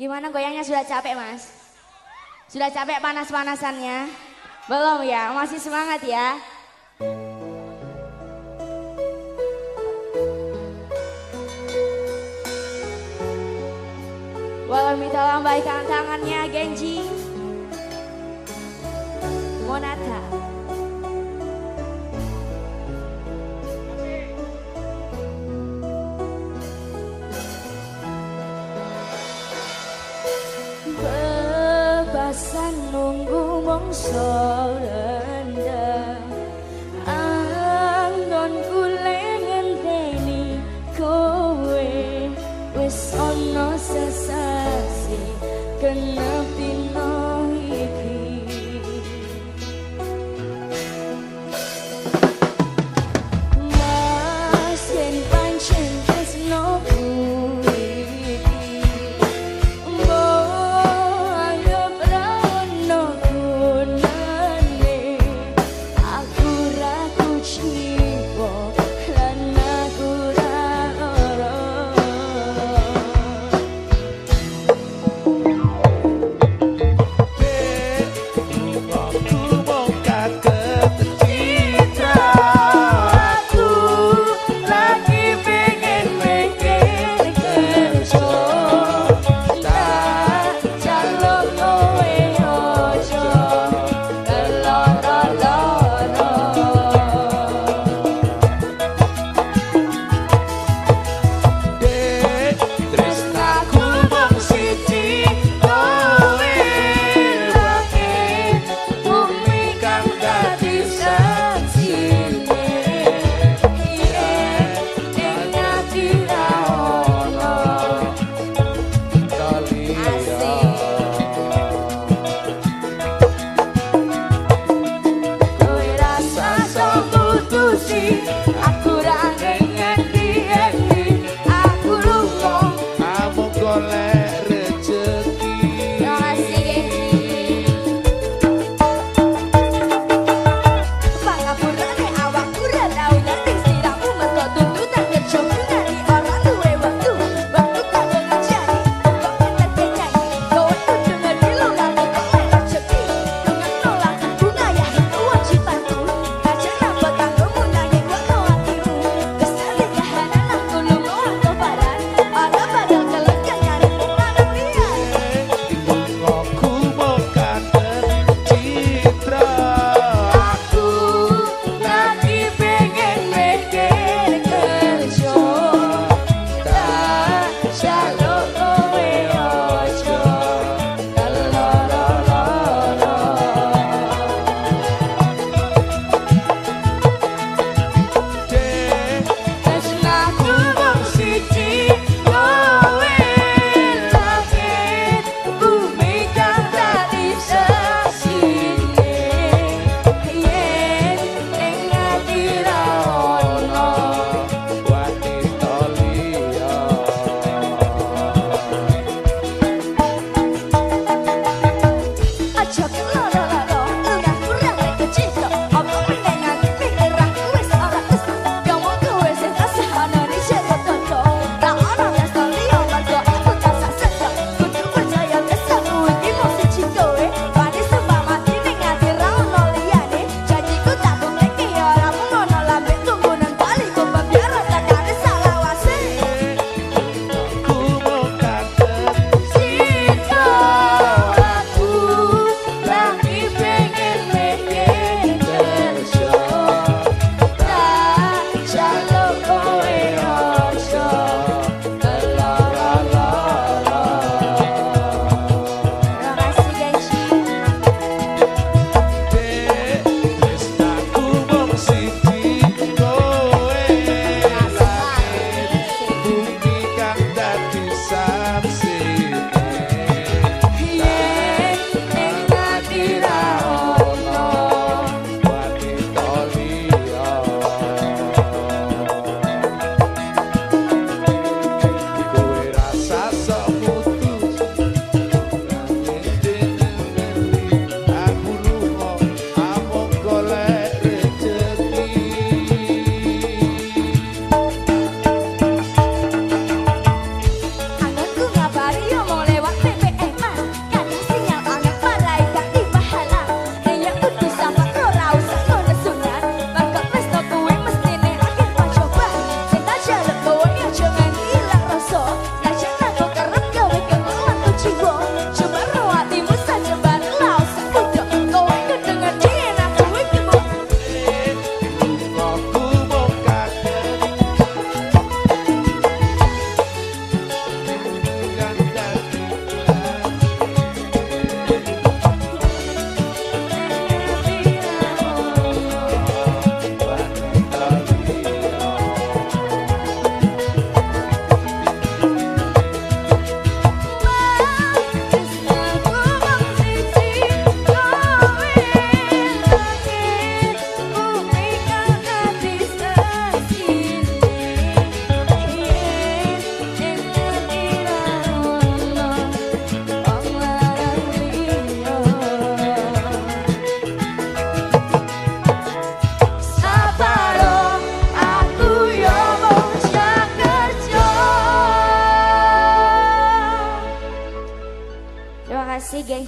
Gimana goyangnya sudah capek mas? Sudah capek panas-panasannya? Belum ya, masih semangat ya. Walau minta lambaikan tangannya Genji Monata 色。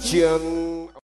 Trường